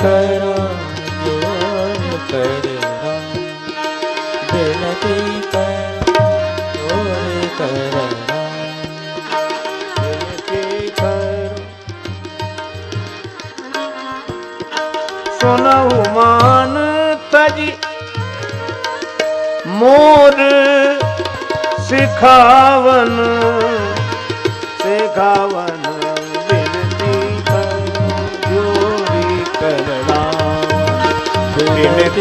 करो ज़ोर कर विनती कर ज़ोर कर सुनहु मान तजी मोर सिखावन सिखावन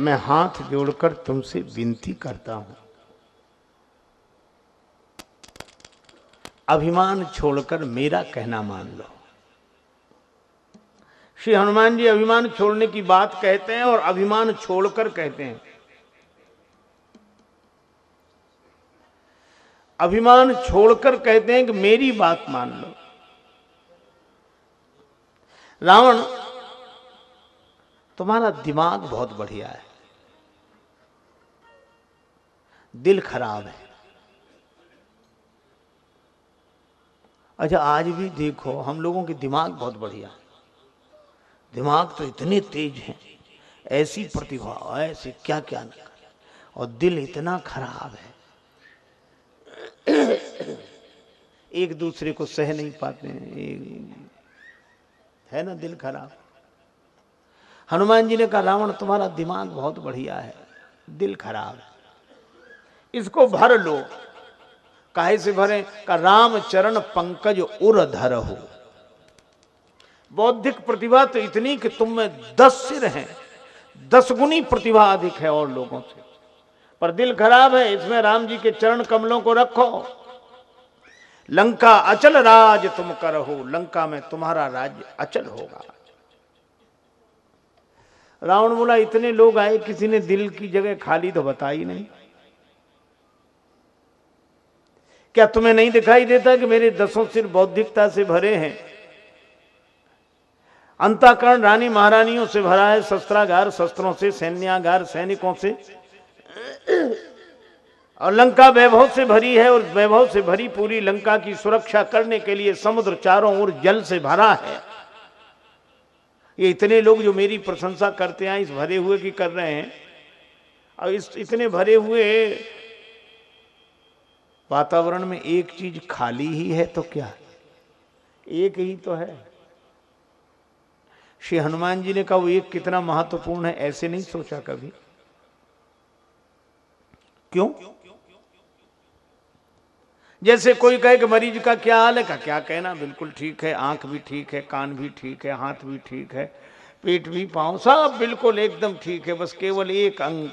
मैं हाथ जोड़कर तुमसे विनती करता हूँ। अभिमान छोड़कर मेरा कहना मान लो। श्री हनुमान जी अभिमान छोड़ने की बात कहते हैं और अभिमान छोड़कर कहते हैं। अभिमान छोड़कर कहते हैं कि मेरी बात मान लो। रावण, तुम्हारा दिमाग बहुत बढ़िया है। दिल खराब है। अच्छा आज भी देखो, हम लोगों के दिमाग बहुत बढ़िया दिमाग तो इतने तेज हैं, ऐसी प्रतिभा, ऐसे क्या क्या न और दिल इतना खराब है। एक दूसरे को सह नहीं पाते हैं है ना दिल खराब? हनुमान जी ने कहा, रावण, तुम्हारा दिमाग बहुत बढ़िया है, दिल खराब है। इसको भर लो। काहे से भरे? का राम चरण पंकज उर धर हो। बौद्धिक प्रतिभा तो इतनी कि तुम में दस सिर हैं। दस गुनी प्रतिभा अधिक है और लोगों से। पर दिल खराब है, इसमें राम जी के चरण कमलों को रखो। लंका अचल राज तुम करहो लंका में तुम्हारा राज्य अचल होगा। रावण बोला, इतने लोग आए, किसी ने दिल की जगह खाली तो बताई नहीं। क्या तुम्हें नहीं दिखाई देता कि मेरे दसों सिर बौद्धिकता से भरे हैं? अंताकरण रानी महारानियों से भरा है, शस्त्रागार शस्त्रों से, सैन्यागार सैनिकों से। और लंका वैभव से भरी है और वैभव से भरी पूरी लंका की सुरक्षा करने के लिए समुद्र चारों ओर जल से भरा है। ये इतने लोग जो मेरी प्रशंसा करते हैं, इस भरे हुए की कर रहे हैं। और इस, इतने भरे हुए वातावरण में एक चीज़ खाली ही है तो क्या? एक ही तो है। श्री हनुमान जी ने कहा, वो एक कितना महत्वपूर्ण है? ऐसे नहीं सोचा कभी। क्यों? जैसे कोई कहे कि मरीज़ का क्या हाल है का क्या कहना? बिल्कुल ठीक है। आँख भी ठीक है, कान भी ठीक है, हाथ भी ठीक है, पेट भी, पाँव, सब बिल्कुल एकदम ठीक है। बस केवल एक अंग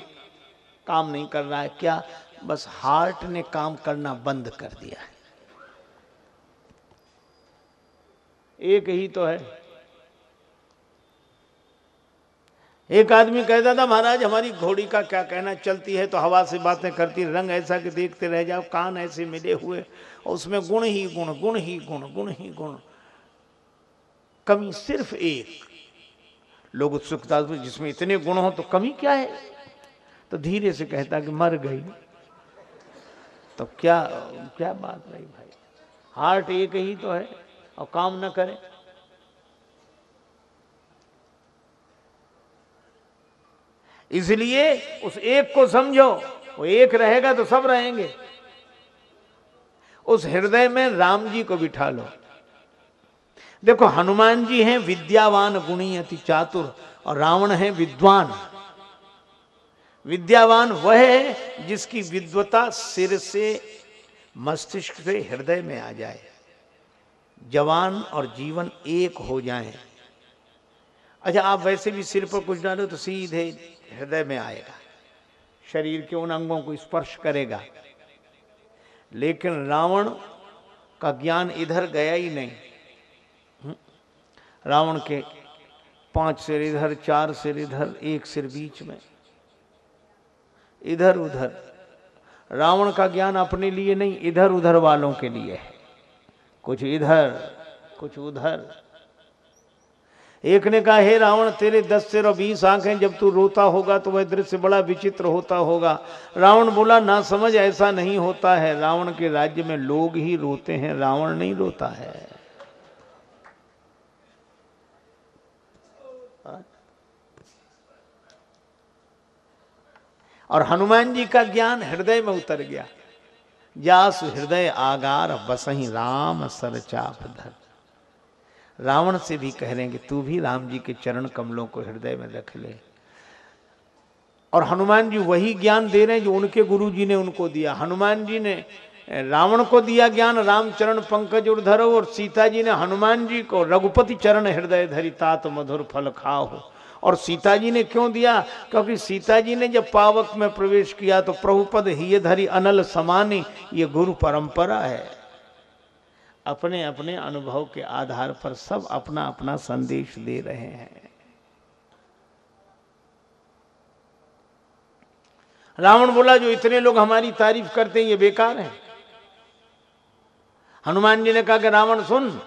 काम नहीं कर रहा है। क्या बस हार्ट ने काम करना बंद कर दिया है। एक ही तो है। एक आदमी कहता था, महाराज, हमारी घोड़ी का क्या कहना, चलती है तो हवा से बातें करती, रंग ऐसा कि देखते रह जाओ, कान ऐसे मिले हुए, और उसमें गुण ही गुण गुण ही गुण गुण ही गुण। कमी सिर्फ़ एक। लोग उत्सुकता जिसमें इतने गुण हो तो कमी क्या है? तो धीरे से कहता कि, मर गई। तो क्या क्या बात रही भाई? हार्ट एक ही तो है, और काम ना करे। इसलिए उस एक को समझो, वो एक रहेगा तो सब रहेंगे। उस हृदय में राम जी को बिठा लो। देखो, हनुमान जी हैं विद्यावान, गुणी अति चातुर, और रावण है विद्वान। विद्यावान वह है जिसकी विद्वता सिर से मस्तिष्क से हृदय में आ जाए। जवान और जीवन एक हो जाए। अच्छा आप वैसे भी सिर पर कुछ डालो तो सीधे हृदय में आएगा। शरीर के उन अंगों को स्पर्श करेगा। लेकिन रावण का ज्ञान इधर गया ही नहीं। हम्म? रावण के पाँच सिर इधर, चार सिर इधर, एक सिर बीच में। इधर उधर रावण का ज्ञान अपने लिए नहीं इधर उधर वालों के लिए है। कुछ इधर, कुछ उधर। एक ने कहा, हे रावण, तेरे दस सिर और बीस आँखें, जब तू रोता होगा तो वह दृश्य बड़ा विचित्र होता होगा। रावण बोला, ना समझ, ऐसा नहीं होता है। रावण के राज्य में लोग ही रोते हैं, रावण नहीं रोता है। और हनुमान जी का ज्ञान हृदय में उतर गया। जास हृदय आगार, बसही राम सर चाप धर। रावण से भी कह रहे हैं कि तू भी राम जी के चरण कमलों को हृदय में रख ले। और हनुमान जी वही ज्ञान दे रहे हैं जो उनके गुरु जी ने उनको दिया। हनुमान जी ने, रावण को दिया ज्ञान रामचरण पंकज उर्धरो और सीता जी ने हनुमान जी को रघुपति चरण हृदय धरी, तात मधुर फल खाओ और सीता जी ने क्यों दिया? क्योंकि सीता जी ने जब पावक में प्रवेश किया तो प्रभुपद ही धरी अनल समानी, ये गुरु परंपरा है। अपने अपने अनुभव के आधार पर सब अपना अपना संदेश दे रहे हैं। रावण बोला, जो इतने लोग हमारी तारीफ़ करते हैं, ये बेकार है। हनुमान जी ने कहा कि रावण सुन,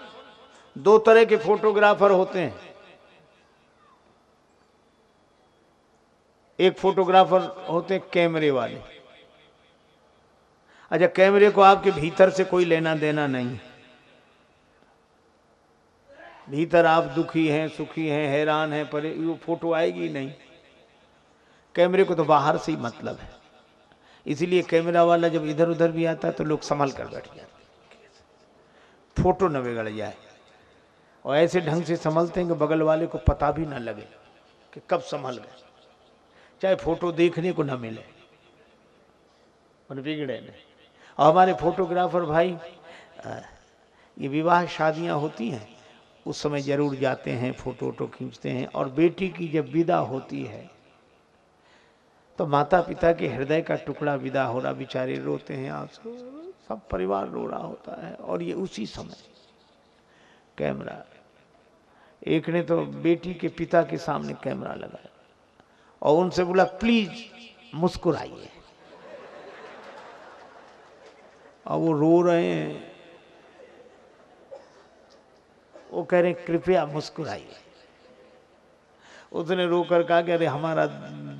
दो तरह के फोटोग्राफर होते हैं। एक फोटोग्राफर होते हैं कैमरे वाले। अच्छा कैमरे को आपके भीतर से कोई लेना देना नहीं। भीतर आप दुखी हैं, सुखी हैं, हैरान हैं, पर, वो फ़ोटो आएगी नहीं। कैमरे को तो बाहर से ही मतलब है। इसीलिए कैमरा वाला जब इधर उधर भी आता है तो लोग संभल कर बैठ जाते फ़ोटो न बिगड़ जाए। और ऐसे ढंग से संभलते हैं कि बगल वाले को पता भी ना लगे कि कब संभल गए। चाहे फ़ोटो देखने को ना मिले। बिगड़े नहीं। और हमारे फोटोग्राफर भाई ये विवाह शादियाँ होती हैं उस समय ज़रूर जाते हैं फ़ोटो वोटो खींचते हैं और बेटी की जब विदा होती है तो माता पिता के हृदय का टुकड़ा विदा हो रहा बेचारे रोते हैं आँसू सब परिवार रो रहा होता है और ये उसी समय कैमरा एक ने तो बेटी के पिता के सामने कैमरा लगाया। और उनसे बोला, प्लीज़ मुस्कुराइए। और वो रो रहे हैं। वो कह रहे कृपया मुस्कुराइए। उसने रोकर कहा कि, अरे, हमारा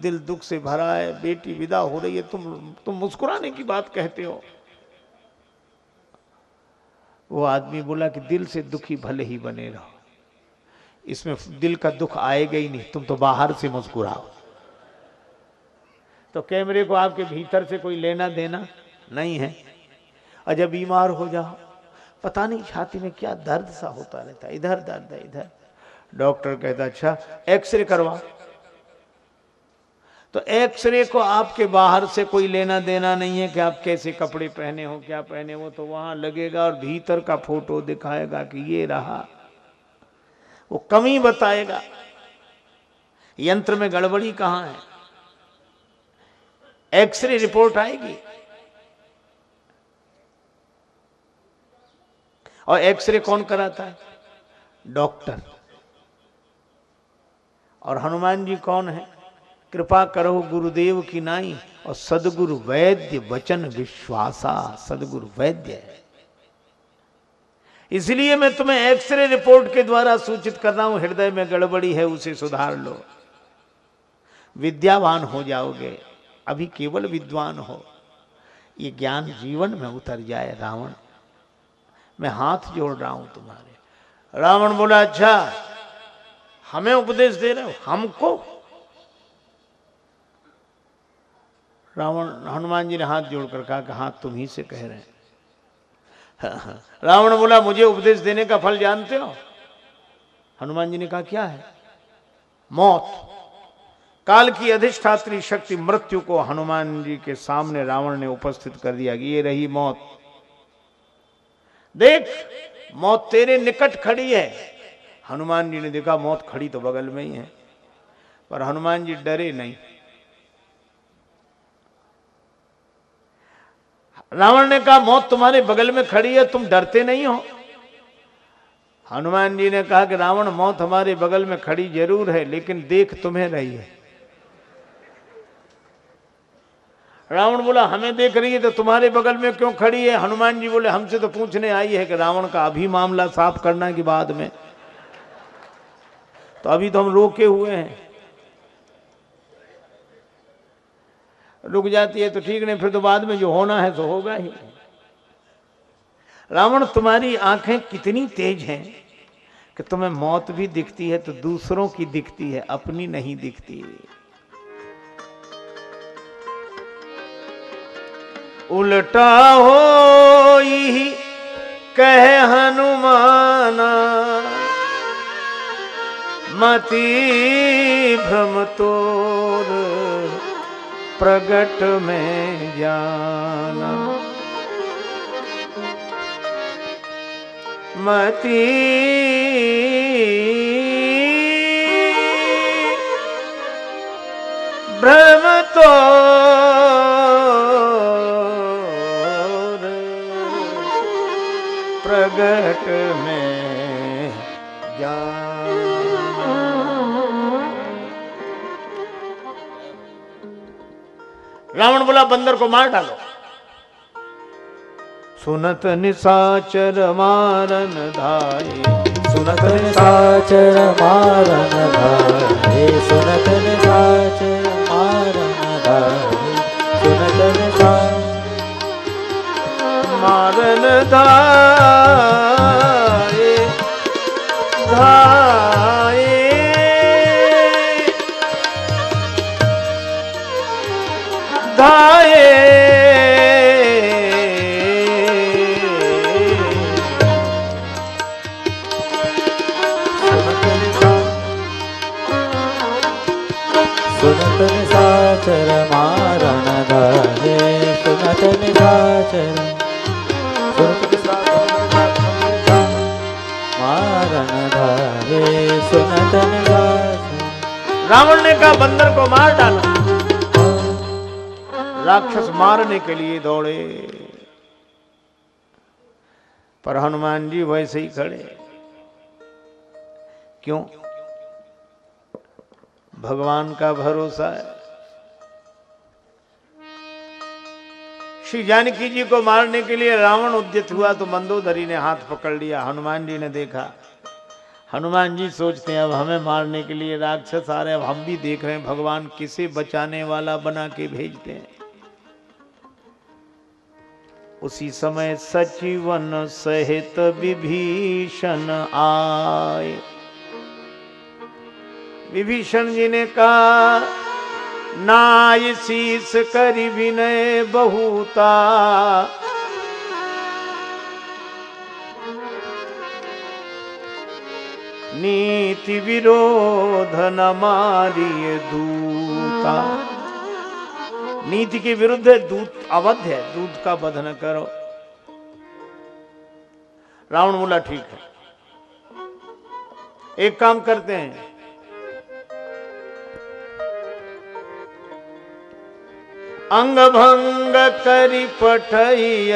दिल दुख से भरा है, बेटी विदा हो रही है, तुम तुम मुस्कुराने की बात कहते हो। वो आदमी बोला कि, दिल से दुखी भले ही बने रहो। इसमें दिल का दुख आएगा ही नहीं, तुम तो बाहर से मुस्कुराओ। तो कैमरे को आपके भीतर से कोई लेना देना नहीं है। जब बीमार हो जाओ पता नहीं छाती में क्या दर्द सा होता रहता इधर दर्द है, इधर। डॉक्टर कहता अच्छा एक्सरे करवा। तो एक्सरे को आपके बाहर से कोई लेना देना नहीं है कि आप कैसे कपड़े पहने हो, क्या पहने हो तो वहाँ लगेगा और भीतर का फ़ोटो दिखाएगा कि ये रहा। वो कमी बताएगा। यंत्र में गड़बड़ी कहाँ है? एक्सरे रिपोर्ट आएगी। और एक्सरे कौन कराता है? डॉक्टर। और हनुमान जी कौन है? कृपा करो गुरुदेव की नाई और सदगुरु वैद्य वचन विश्वासा, सदगुरु वैद्य। है इसलिए मैं तुम्हें एक्सरे रिपोर्ट के द्वारा सूचित कर रहा हूँ, हृदय में गड़बड़ी है, उसे सुधार लो। विद्यावान हो जाओगे। अभी केवल विद्वान हो। ये ज्ञान जीवन में उतर जाए रावण। मैं हाथ जोड़ रहा हूँ तुम्हारे। रावण बोला अच्छा हमें उपदेश दे रहे हो, हमको? रावण, हनुमान जी ने हाथ जोड़कर कहा कि हाथ तुम ही से कह रहे हैं। रावण बोला, मुझे उपदेश देने का फल जानते हो? हनुमान जी ने कहा, क्या है? मौत। काल की अधिष्ठात्री शक्ति मृत्यु को हनुमान जी के सामने रावण ने उपस्थित कर दिया कि ये रही मौत। देख, मौत तेरे निकट खड़ी है। हनुमान जी ने देखा, मौत खड़ी तो बगल में ही है, पर हनुमान जी डरे नहीं। रावण ने कहा, मौत तुम्हारे बगल में खड़ी है, तुम डरते नहीं हो। हनुमान जी ने कहा कि रावण, मौत हमारे बगल में खड़ी ज़रूर है, लेकिन देख तुम्हें रही है। रावण बोला, हमें देख रही है तो तुम्हारे बगल में क्यों खड़ी है? हनुमान जी बोले, हमसे तो पूछने आई है कि रावण का अभी मामला साफ़ करना के बाद में? तो अभी तो हम रोके हुए हैं। रुक जाती है तो ठीक नहीं, फिर तो बाद में जो होना है तो होगा ही। रावण, तुम्हारी आँखें कितनी तेज हैं कि तुम्हें मौत भी दिखती है तो दूसरों की दिखती है, अपनी नहीं दिखती। उल्टा हो कह हनुमाना। मती भ्रम तोर प्रगट में जाना। मती भ्रम तो प्रगट में जाना रावण बोला बंदर को मार डालो। सुनत निशाचर मारन धाये सुनत निशाचर मारन धारे। सुनत निशाचर मारन धारे। सुनत निशाचर मारन धाये रावण ने कहा, बंदर को मार डाला। राक्षस मारने के लिए दौड़े। पर हनुमान जी वैसे ही खड़े। क्यों? भगवान का भरोसा है। श्री जानकी जी को मारने के लिए रावण उद्यत हुआ तो मंदोदरी ने हाथ पकड़ लिया, हनुमान जी ने देखा। हनुमान जी सोचते हैं, अब हमें मारने के लिए राक्षस आ रहे हैं, अब हम भी देख रहे हैं, भगवान किसे बचाने वाला बना के भेजते हैं। उसी समय सचिवन सहित विभीषण आए। विभीषण जी ने कहा नाय शीस करि विनय बहुता। नीति विरोध न मारिय दूता। नीति के विरुद्ध है दूत अवध है दूध का बधन करो। रावण बोला, ठीक है। एक काम करते हैं। अंग भंग करी पठइय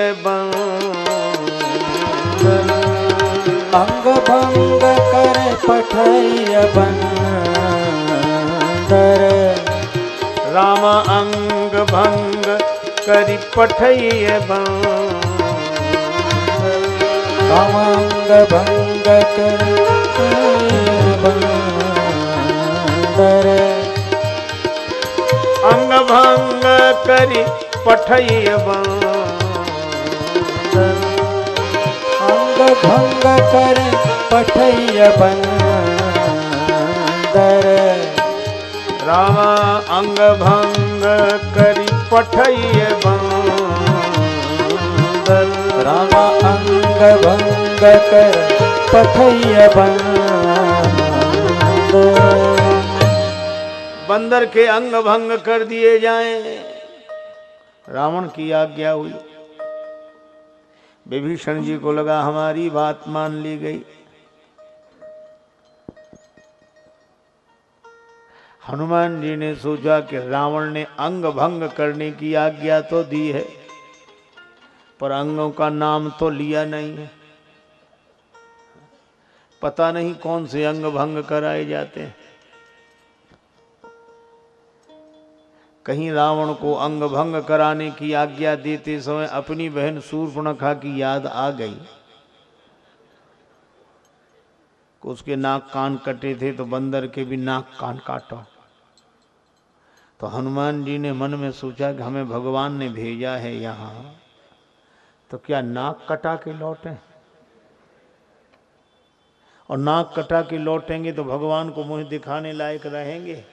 अंग भंग कर पठय बंदर राम अंग भंग करी पठइय अंग भंग कर बंदर अंग भंग करी पठइय अंग भंग कर पठय बंदर राम अंग भंग करी पठइय राम अंग भंग कर पठय बंदर के अंग भंग कर दिए जाएँ। रावण की आज्ञा हुई। विभीषण जी को लगा, हमारी बात मान ली गई। हनुमान जी ने सोचा कि रावण ने अंग भंग करने की आज्ञा तो दी है, पर अंगों का नाम तो लिया नहीं है। पता नहीं कौन से अंग भंग कराए जाते हैं। कहीं रावण को अंग भंग कराने की आज्ञा देते समय अपनी बहन सूर्पणखा की याद आ गई। उसके नाक कान कटे थे तो बंदर के भी नाक कान काटो। तो हनुमान जी ने मन में सोचा कि हमें भगवान ने भेजा है यहाँ। तो क्या नाक कटा के लौटे? और नाक कटा के लौटेंगे तो भगवान को मुँह दिखाने लायक रहेंगे?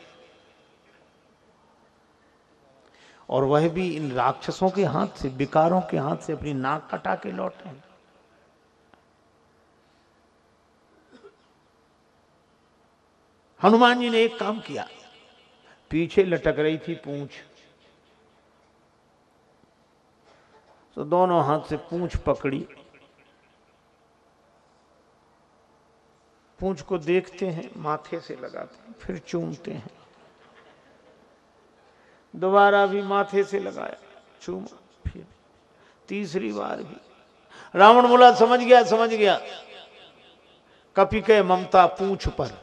और वह भी इन राक्षसों के हाथ से, विकारों के हाथ से अपनी नाक कटा के लौटे हनुमान जी ने एक काम किया। पीछे लटक रही थी पूंछ। तो दोनों हाथ से पूंछ पकड़ी। पूंछ को देखते हैं, माथे से लगाते हैं, फिर चूमते हैं। दोबारा भी माथे से लगाया। चूमा, फिर तीसरी बार भी। रावण बोला, समझ गया समझ गया। कपि के ममता पूछ पर।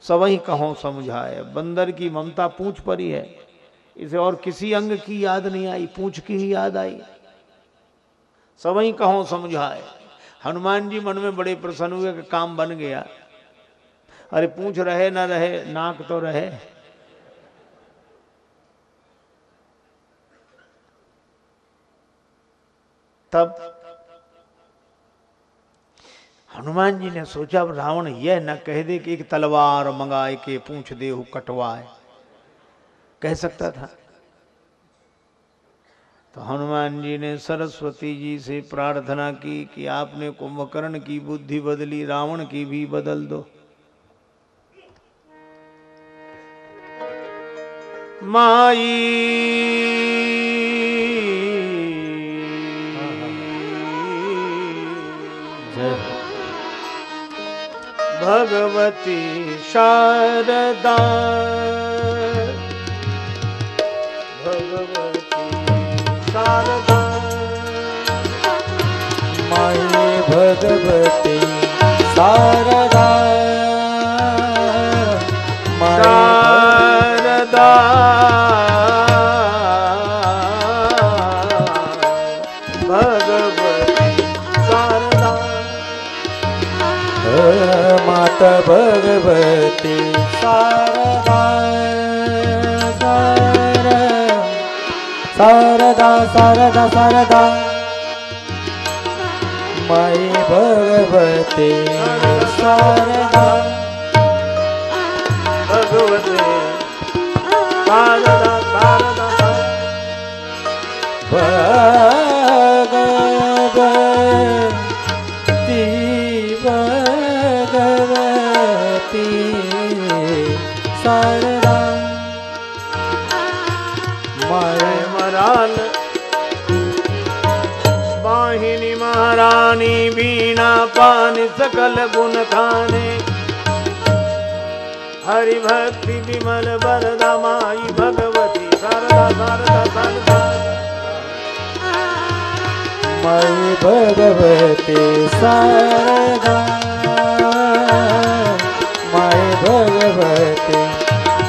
सबही कहो समझाए, बंदर की ममता पूछ पर ही है। इसे और किसी अंग की याद नहीं आई, पूछ की ही याद आई। सबही कहो समझाए। हनुमान जी मन में बड़े प्रसन्न हुए कि काम बन गया। अरे पूछ रहे, ना रहे, नाक तो रहे। तब हनुमान जी ने सोचा रावण यह न कह दे कि एक तलवार मंगाए के पूछ दे, हो कटवाए। कह सकता था। तो हनुमान जी ने सरस्वती जी से प्रार्थना की कि आपने कुंभकर्ण की बुद्धि बदली, रावण की भी बदल दो। माई भगवती शारदा। भगवती शारदा। माये भगवती शारदा। शारदा। भगवती भगवती शारदा शारदा शारदा शारदा माई भगवती शारदा भगवती शारदा शारदा बीणा पान सकल गुण खाने। हरि भक्ति विमल वरदा माई भगवती सरदा शारदा शारदा। मयि भगवती, शारदा। माई भगवती,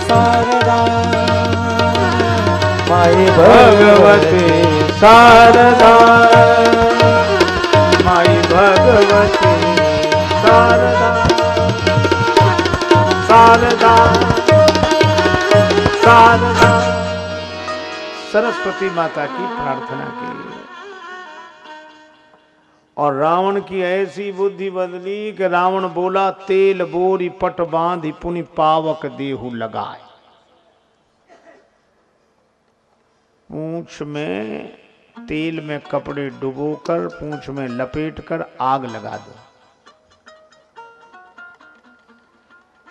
शारदा। माई भगवती, शारदा। माई भगवती, शारदा। शारदा। शारदा। सरस्वती माता की प्रार्थना की। और रावण की ऐसी बुद्धि बदली कि रावण बोला, तेल बोरी पट बांधी, पुनि पावक देहु लगाए। पूछ में तेल में कपड़े डुबोकर, पूंछ में लपेटकर आग लगा दो।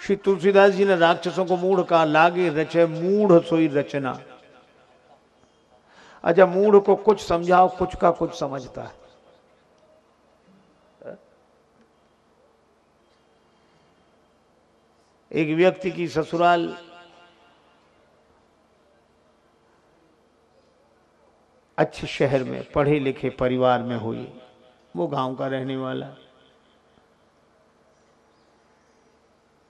श्री तुलसीदास जी ने राक्षसों को मूढ़ कहा, लागे रचे मूढ़ सोई रचना। अच्छा मूढ़ को कुछ समझाओ, कुछ का कुछ समझता है। एक व्यक्ति की ससुराल अच्छे शहर में पढ़े लिखे परिवार में हुई वो गाँव का रहने वाला।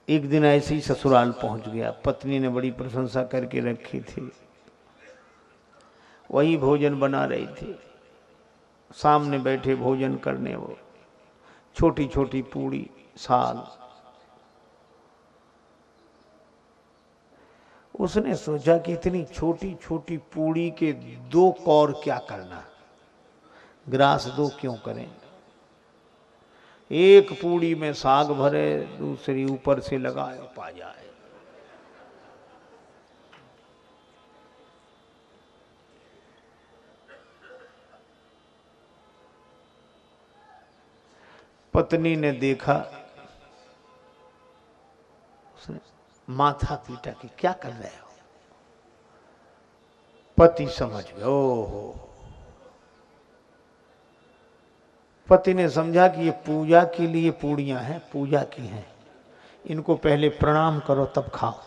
एक दिन ऐसे ही ससुराल पहुँच गया। पत्नी ने बड़ी प्रशंसा करके रखी थी। वही भोजन बना रही थी। सामने बैठे भोजन करने वो। छोटी छोटी पूड़ी साल उसने सोचा कि इतनी छोटी छोटी पूड़ी के दो कौर क्या करना? ग्रास दो क्यों करें? एक पूड़ी में साग भरे, दूसरी ऊपर से लगाए पा जाए। पत्नी ने देखा माथा पीटा कि क्या कर रहे हो? पति समझ गए, ओहो। पति ने समझा कि ये पूजा के लिए पूड़ियाँ हैं, पूजा की हैं। इनको पहले प्रणाम करो, तब खाओ।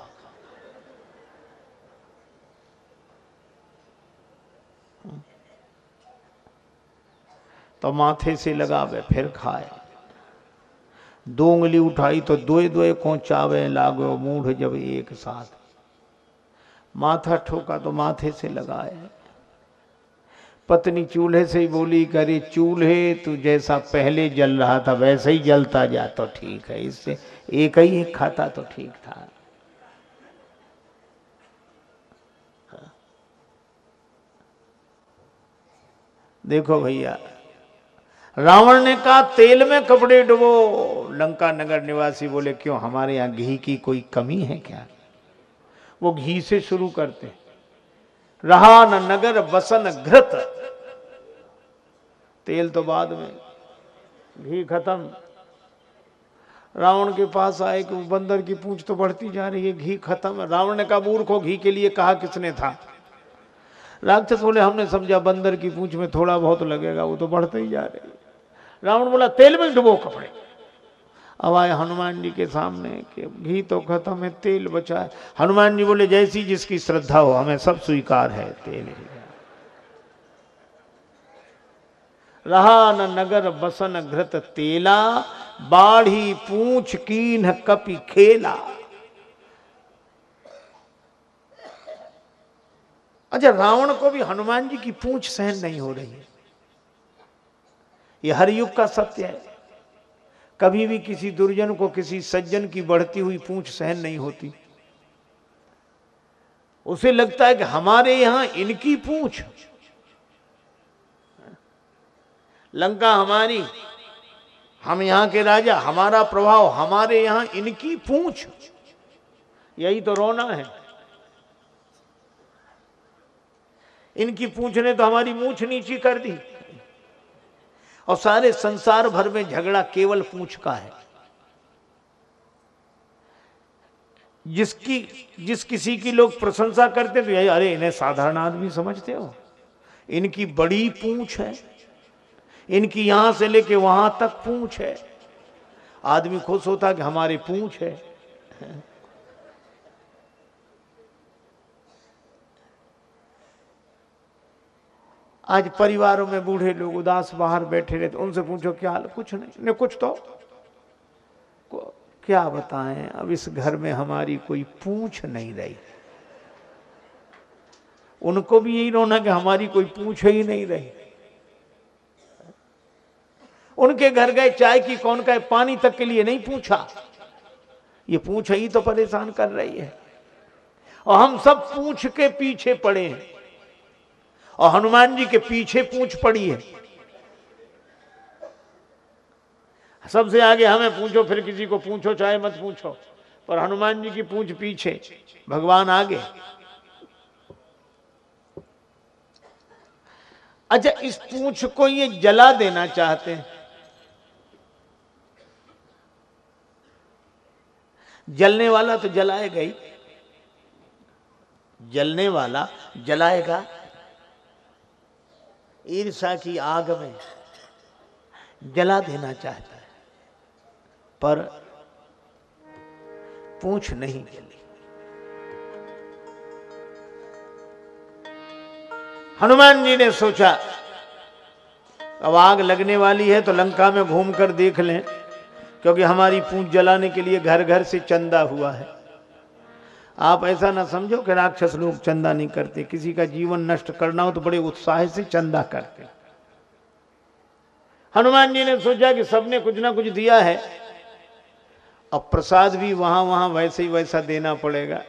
तो माथे से लगावे फिर खाए। दो उंगली उठाई तो दोए दोए कोचावे लागो, मूढ़ जब एक साथ। माथा ठोका तो माथे से लगाए। पत्नी चूल्हे से ही बोली, करे चूल्हे, तू जैसा पहले जल रहा था, वैसे ही जलता जा तो ठीक है। इससे एक ही एक खाता तो ठीक था। देखो भैया, रावण ने कहा, तेल में कपड़े डुबो। लंका नगर निवासी बोले, क्यों, हमारे यहाँ घी की कोई कमी है क्या? वो घी से शुरू करते रहा न नगर, बसन घृत। तेल तो बाद में, घी खत्म। रावण के पास आए, कि बंदर की पूछ तो बढ़ती जा रही है, घी खत्म। रावण ने कहा, मूर्ख, घी के लिए कहा किसने था? राक्षस बोले, हमने समझा बंदर की पूछ में थोड़ा बहुत लगेगा, वो तो बढ़ते ही जा रही है। रावण बोला, तेल में डुबो कपड़े। अब आए हनुमान जी के सामने कि घी तो खत्म है, तेल बचा है। हनुमान जी बोले, जैसी जिसकी श्रद्धा हो, हमें सब स्वीकार है, तेल रहा न नगर बसन घृत तेला, बाढ़ी पूछ कीन कपि खेला। अच्छा रावण को भी हनुमान जी की पूछ सहन नहीं हो रही है। यह हर युग का सत्य है। कभी भी किसी दुर्जन को किसी सज्जन की बढ़ती हुई पूंछ सहन नहीं होती। उसे लगता है कि हमारे यहाँ इनकी पूंछ। लंका हमारी, हम यहाँ के राजा, हमारा प्रभाव, हमारे यहाँ इनकी पूंछ। यही तो रोना है। इनकी पूंछ ने तो हमारी मूछ नीची कर दी। और सारे संसार भर में झगड़ा केवल पूछ का है। जिसकी, जिस किसी की लोग प्रशंसा करते तो यही, अरे इन्हें साधारण आदमी समझते हो। इनकी बड़ी पूछ है। इनकी यहाँ से लेके वहाँ तक पूछ है। आदमी खुश होता कि हमारी पूछ है। आज परिवारों में बूढ़े लोग उदास बाहर बैठे रहते उनसे पूछो, क्या हाल कुछ नहीं। नहीं, कुछ तो। क्या बताएँ, अब इस घर में हमारी कोई पूछ नहीं रही। उनको भी यही रोना कि हमारी कोई पूछ ही नहीं रही। उनके घर गए, चाय की कौन का पानी तक के लिए नहीं पूछा। ये पूछ ही तो परेशान कर रही है। और हम सब पूछ के पीछे पड़े हैं। और हनुमान जी के पीछे पूछ पड़ी है। सबसे आगे हमें पूछो, फिर किसी को पूछो, चाहे मत पूछो। पर हनुमान जी की पूछ पीछे, भगवान आगे। अच्छा इस पूछ को ये जला देना चाहते हैं। जलने वाला तो जलाएगा ही। जलने वाला जलाएगा ईर्षा की आग में जला देना चाहता है, पर पूछ नहीं जली हनुमान जी ने सोचा, अब आग लगने वाली है तो लंका में घूमकर देख लें, क्योंकि हमारी पूंछ जलाने के लिए घर घर से चंदा हुआ है। आप ऐसा ना समझो कि राक्षस लोग चंदा नहीं करते। किसी का जीवन नष्ट करना हो तो बड़े उत्साह से चंदा करते। हनुमान जी ने सोचा कि सबने कुछ ना कुछ दिया है। अब प्रसाद भी वहाँ वहाँ वैसे ही वैसा देना पड़ेगा।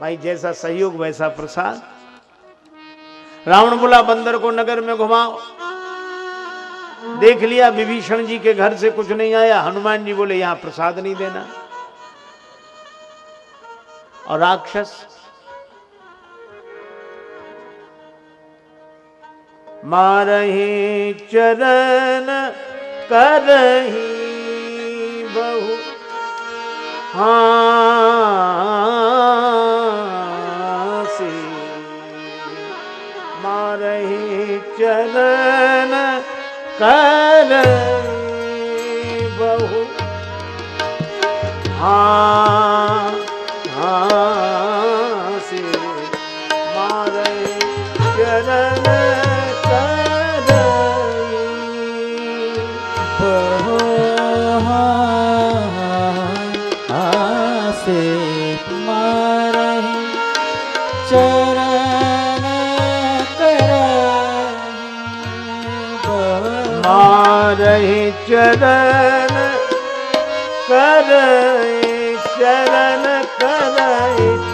भाई, जैसा सहयोग, वैसा प्रसाद। रावण बोला, बंदर को नगर में घुमाओ। देख लिया, विभीषण जी के घर से कुछ नहीं आया। हनुमान जी बोले, यहाँ प्रसाद नहीं देना। और राक्षस। मारही चरण करही बहु। हाँसी करहि चरण करहि चरण करहि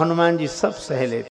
हनुमान जी सब सह लेते